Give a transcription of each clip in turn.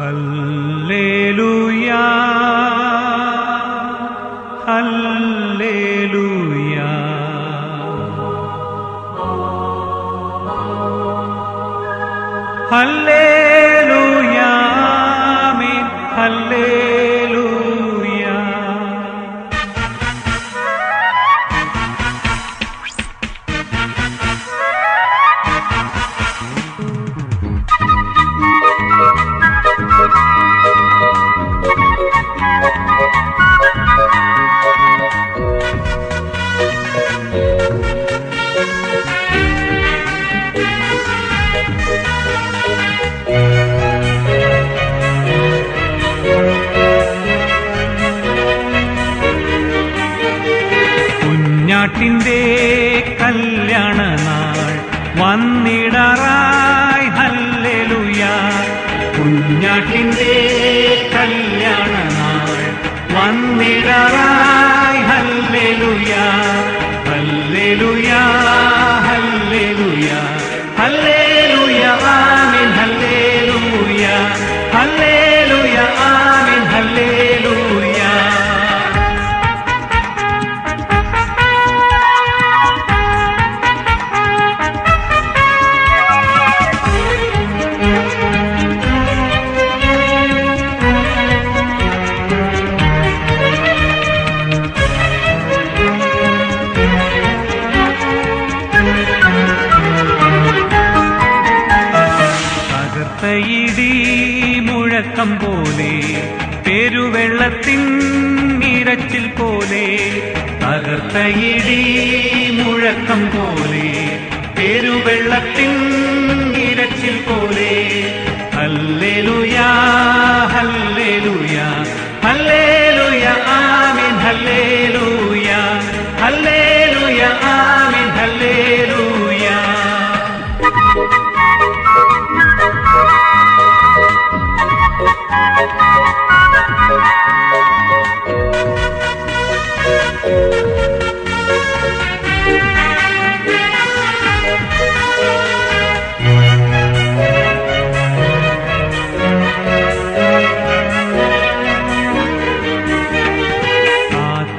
할렐루야. 할렐루야. 할렐루야. 아멘. 할렐루야 വന്നിടറായി hallelujah. കുഞ്ഞാട്ടിന്റെ കല്യാണ നാൾ വന്നിടറായി ഹല്ലെലുയ. Hallelujah. മുഴക്കം പോലെ പെരുവെള്ളത്തിൻ നിരച്ചിൽ പോലെ തകർത്ത ഇടി മുഴക്കം പോലെ പെരുവെള്ളത്തിൻ നിരച്ചിൽ പോലെ ഹല്ലേലൂയാ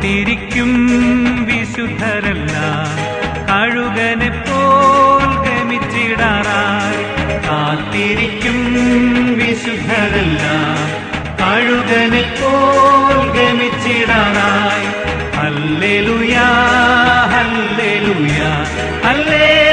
കാത്തിരിക്കും വിശുദ്ധരല്ല. കഴുകനെ പോൽ ഗമിച്ചിടാറായി. കാത്തിരിക്കും വിശുദ്ധരല്ല. കഴുകനെ പോൽ ഗമിച്ചിടാറായി. ഹല്ലേലൂയാ ഹല്ലേലൂയാ ഹല്ലേലൂയാ.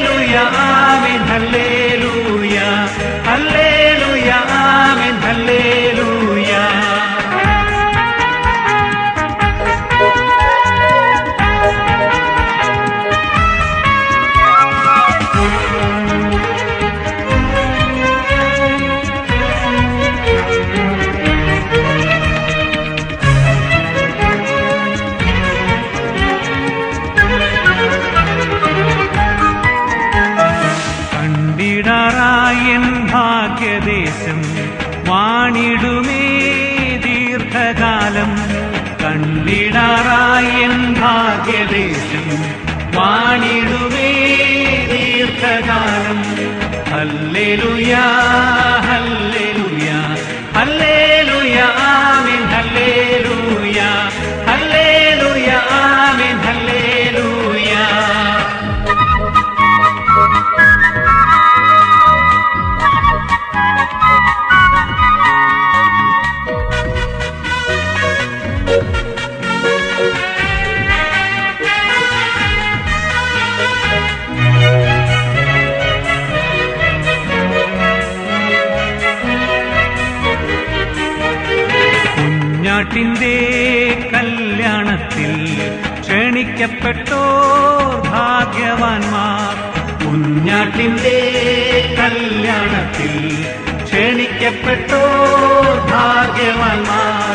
വാണിടുമേ ദീർഘകാലം. കണ്ടിടാറായ ഭാഗ്യദേശം. വാണിടുമേ ദീർഘകാലം. ഹല്ലേലൂയാ. കുഞ്ഞാട്ടിന്റെ കല്യാണത്തിൽ ക്ഷണിക്കപ്പെട്ടോ ഭാഗ്യവാന്മാർ. കുഞ്ഞാട്ടിന്റെ കല്യാണത്തിൽ ക്ഷണിക്കപ്പെട്ടോർ ഭാഗ്യവാന്മാർ.